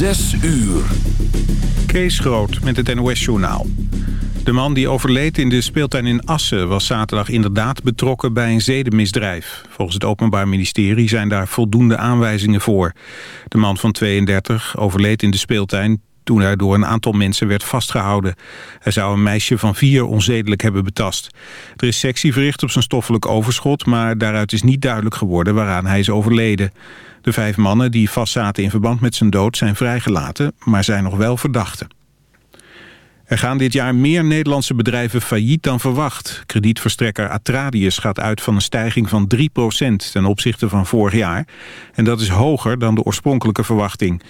Zes uur. Kees Groot met het NOS-journaal. De man die overleed in de speeltuin in Assen... was zaterdag inderdaad betrokken bij een zedenmisdrijf. Volgens het Openbaar Ministerie zijn daar voldoende aanwijzingen voor. De man van 32 overleed in de speeltuin toen hij door een aantal mensen werd vastgehouden. Hij zou een meisje van vier onzedelijk hebben betast. Er is sectie verricht op zijn stoffelijk overschot... maar daaruit is niet duidelijk geworden waaraan hij is overleden. De vijf mannen die vastzaten in verband met zijn dood zijn vrijgelaten... maar zijn nog wel verdachten. Er gaan dit jaar meer Nederlandse bedrijven failliet dan verwacht. Kredietverstrekker Atradius gaat uit van een stijging van 3% ten opzichte van vorig jaar. En dat is hoger dan de oorspronkelijke verwachting.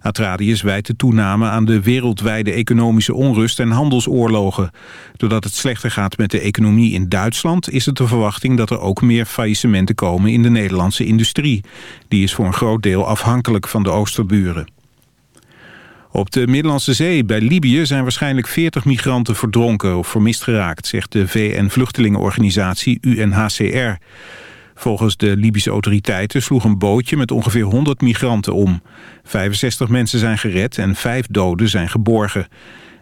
Atradius wijt de toename aan de wereldwijde economische onrust en handelsoorlogen. Doordat het slechter gaat met de economie in Duitsland... is het de verwachting dat er ook meer faillissementen komen in de Nederlandse industrie. Die is voor een groot deel afhankelijk van de oosterburen. Op de Middellandse Zee bij Libië zijn waarschijnlijk 40 migranten verdronken of vermist geraakt, zegt de VN-vluchtelingenorganisatie UNHCR. Volgens de Libische autoriteiten sloeg een bootje met ongeveer 100 migranten om. 65 mensen zijn gered en vijf doden zijn geborgen.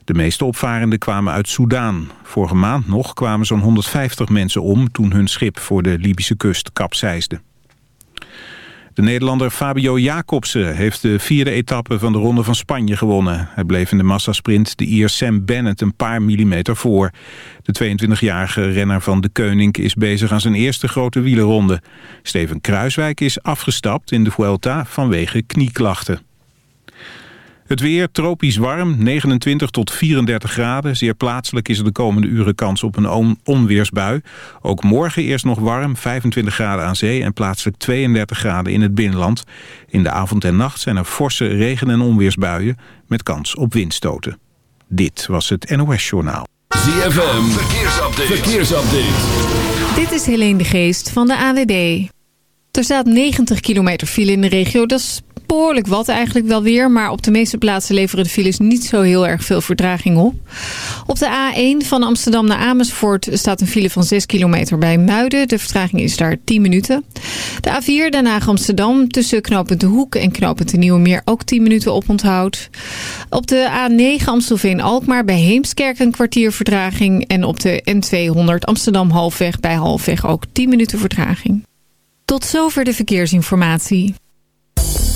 De meeste opvarenden kwamen uit Soudaan. Vorige maand nog kwamen zo'n 150 mensen om toen hun schip voor de Libische kust kapseisde. De Nederlander Fabio Jacobsen heeft de vierde etappe van de Ronde van Spanje gewonnen. Hij bleef in de massasprint de Ier Sam Bennett een paar millimeter voor. De 22-jarige renner van de Koning is bezig aan zijn eerste grote wielerronde. Steven Kruiswijk is afgestapt in de Vuelta vanwege knieklachten. Het weer tropisch warm, 29 tot 34 graden. Zeer plaatselijk is er de komende uren kans op een onweersbui. Ook morgen eerst nog warm, 25 graden aan zee... en plaatselijk 32 graden in het binnenland. In de avond en nacht zijn er forse regen- en onweersbuien... met kans op windstoten. Dit was het NOS Journaal. ZFM, verkeersupdate. verkeersupdate. Dit is Helene de Geest van de AWB. Er staat 90 kilometer file in de regio. Dat is behoorlijk wat eigenlijk wel weer. Maar op de meeste plaatsen leveren de files niet zo heel erg veel vertraging op. Op de A1 van Amsterdam naar Amersfoort staat een file van 6 kilometer bij Muiden. De vertraging is daar 10 minuten. De A4 Den Haag Amsterdam tussen knooppunt De Hoek en knooppunt De Nieuwe Meer ook 10 minuten op onthoud. Op de A9 Amstelveen-Alkmaar bij Heemskerk een kwartier vertraging. En op de N200 Amsterdam Halfweg bij Halfweg ook 10 minuten vertraging. Tot zover de verkeersinformatie.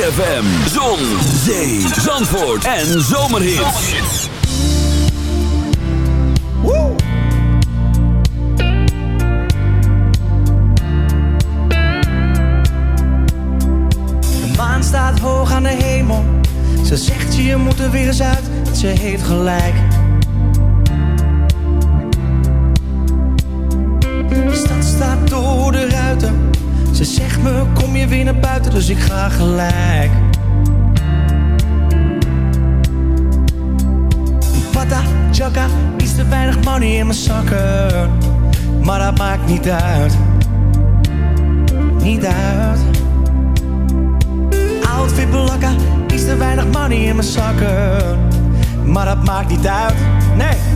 ZFM, Zon, Zee, Zandvoort en Zomerhits. De maan staat hoog aan de hemel. Ze zegt je moet er weer eens uit. Ze heeft gelijk. De stad staat door de ruiten. Ze zegt me kom je weer naar buiten, dus ik ga gelijk. Maar dat maakt niet uit. Niet uit. Outfit blokken Is te weinig money in mijn zakken. Maar dat maakt niet uit. Nee.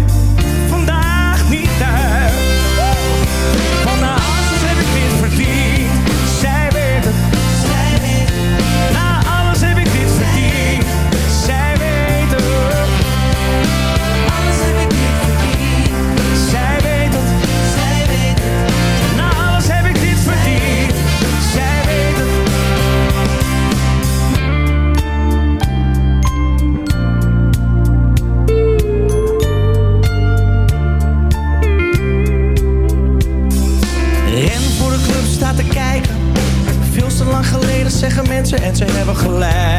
en ze hebben gelijk.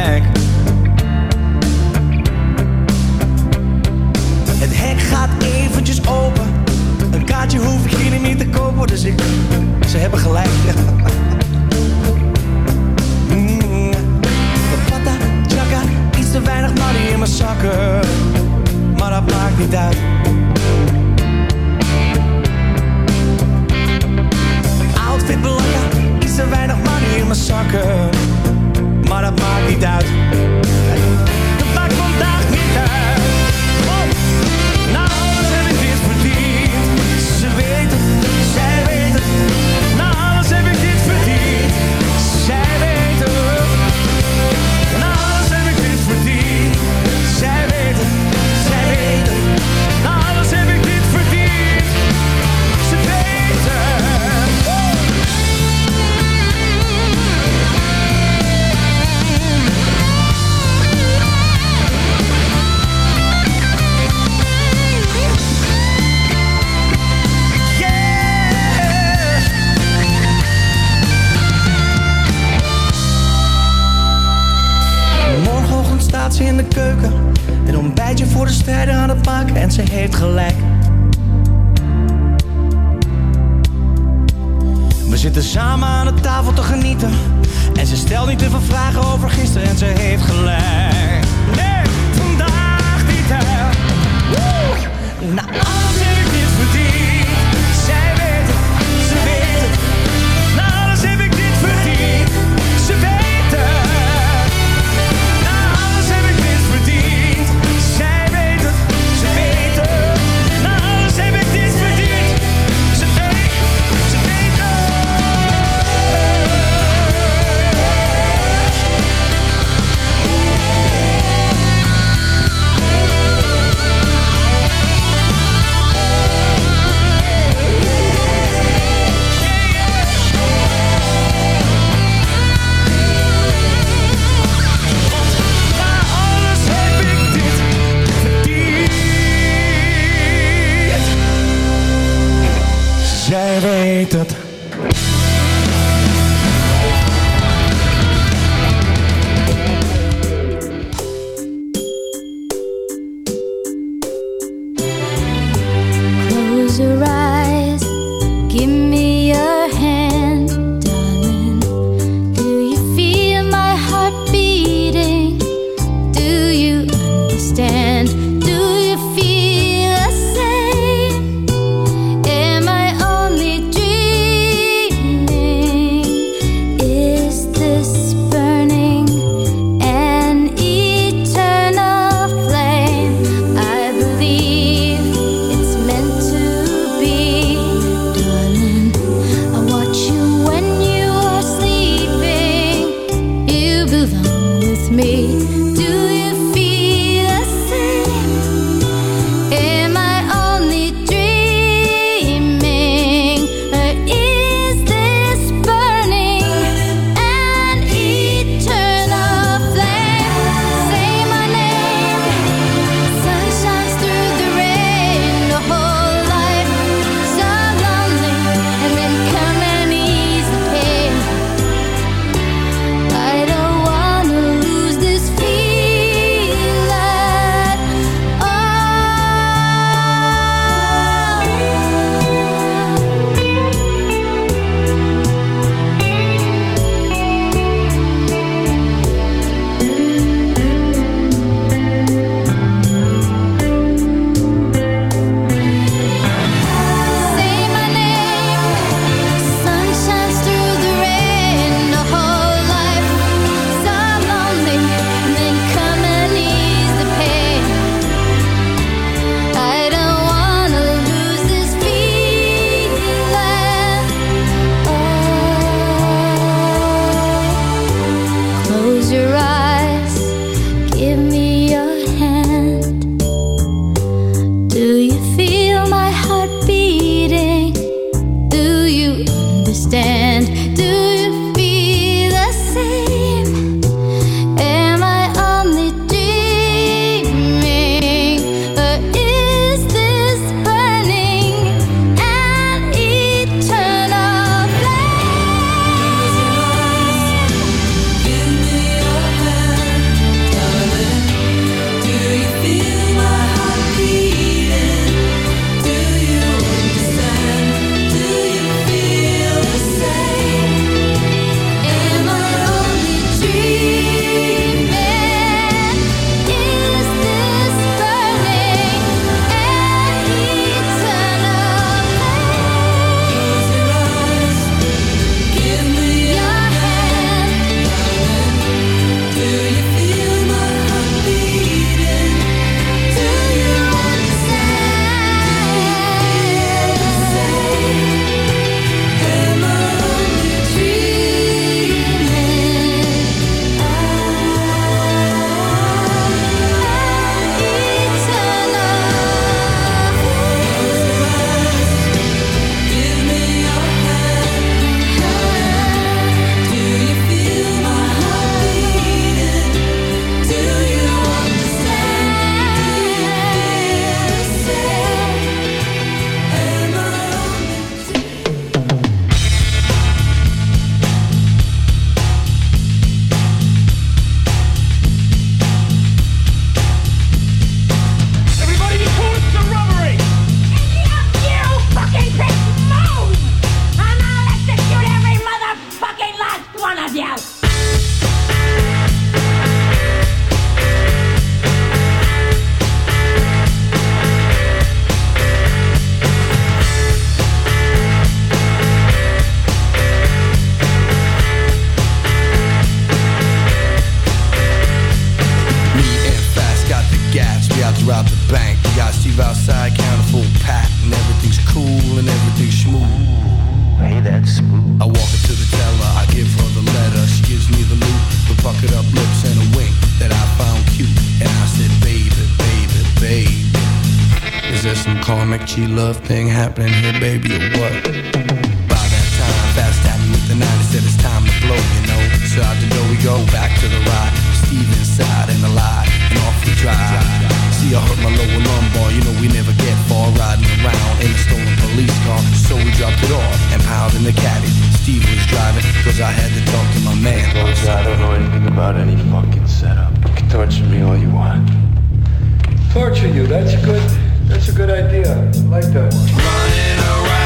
torture you. That's good. That's a good idea. I like that one.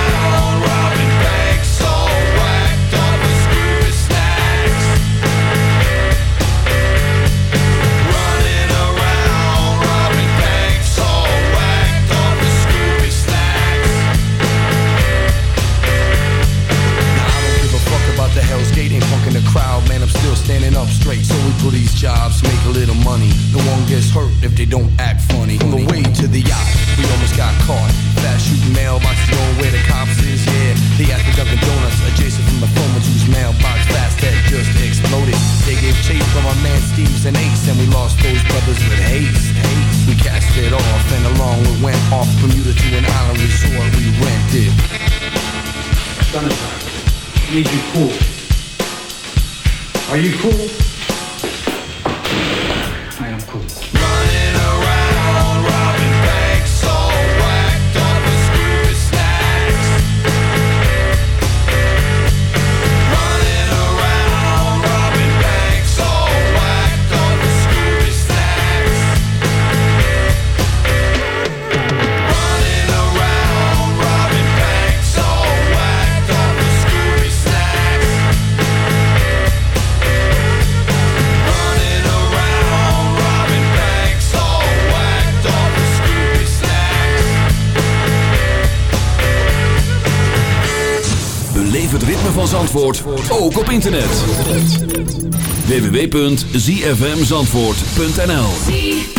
www.zfmzandvoort.nl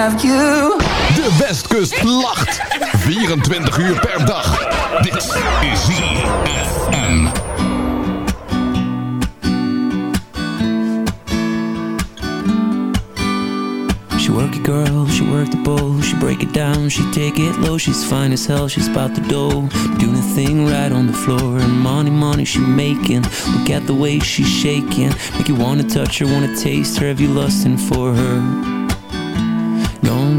have you? De Westkust lacht. 24 uur per dag. Dit is ZFM. She work it girl, she work the bowl She break it down, she take it low She's fine as hell, she's about the dough Doing a thing right on the floor And money, money she making Look at the way she's shaking Make you wanna touch her, wanna taste her Have you lusting for her?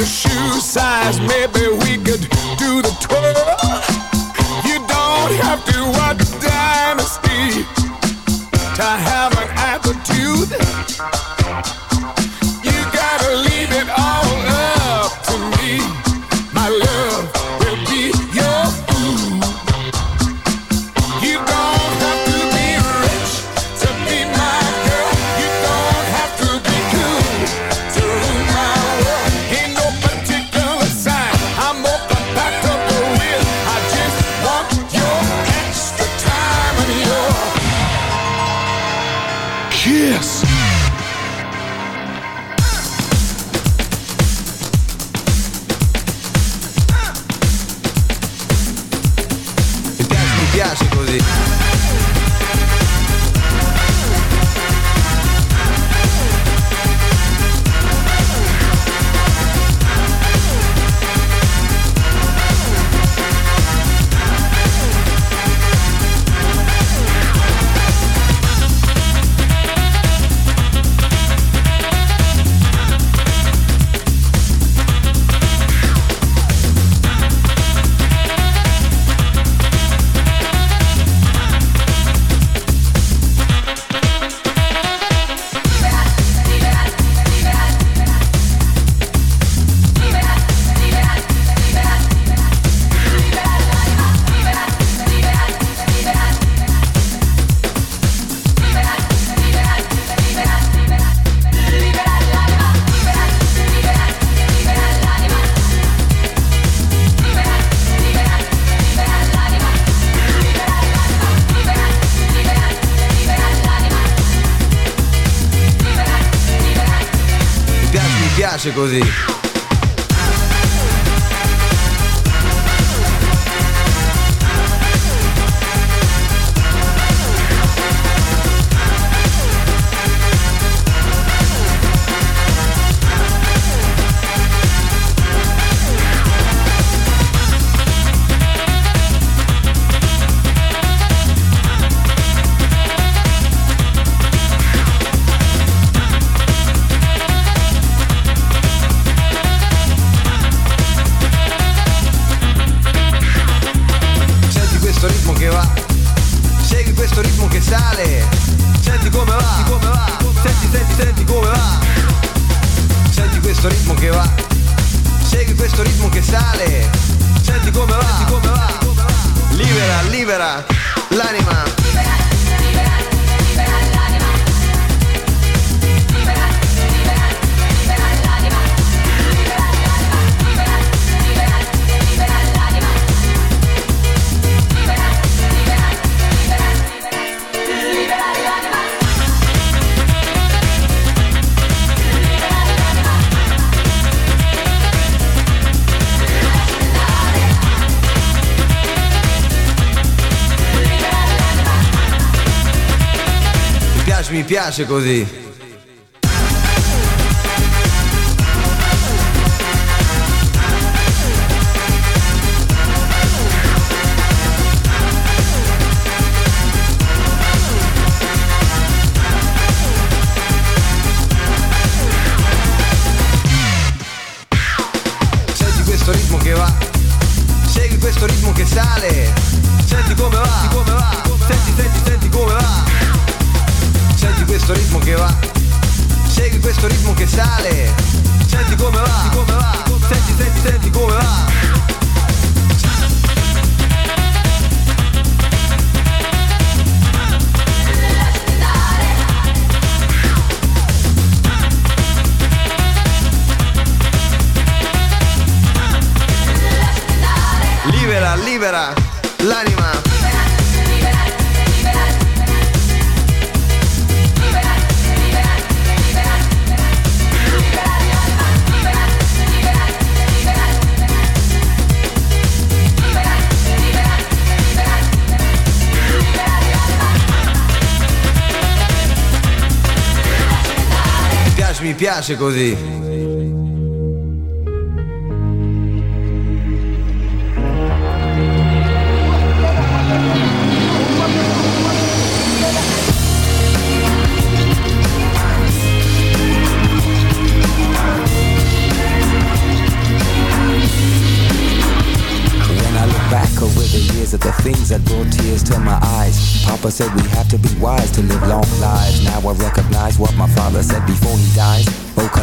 your shoe size. Maybe we could do the twirl. così. piace così. Solid. piace così. at the things that brought tears to my eyes. Papa said we have to be wise to live long lives. Now I recognize realize what my father said before he dies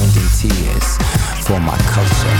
in tears for my culture.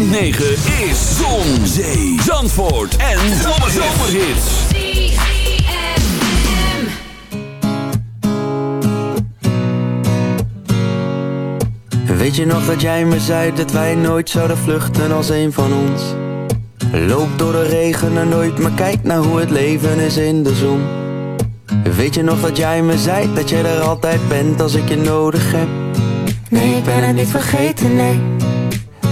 106.9 is Zon, Zee, Zandvoort en Zomerhits. Weet je nog dat jij me zei dat wij nooit zouden vluchten als een van ons? Loop door de regen en nooit, maar kijk naar hoe het leven is in de zon. Weet je nog dat jij me zei dat je er altijd bent als ik je nodig heb? Nee, ik ben het niet vergeten, nee.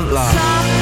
la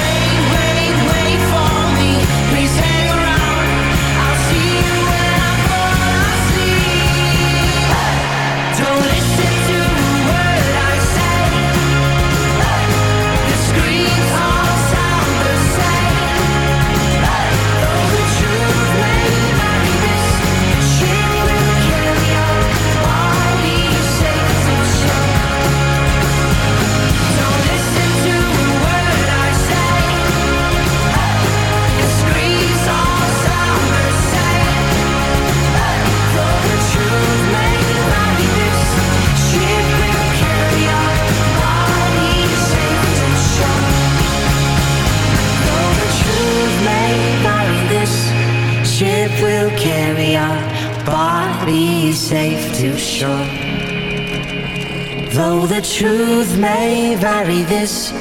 vary this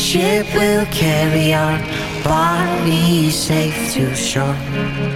ship will carry our bodies safe to shore.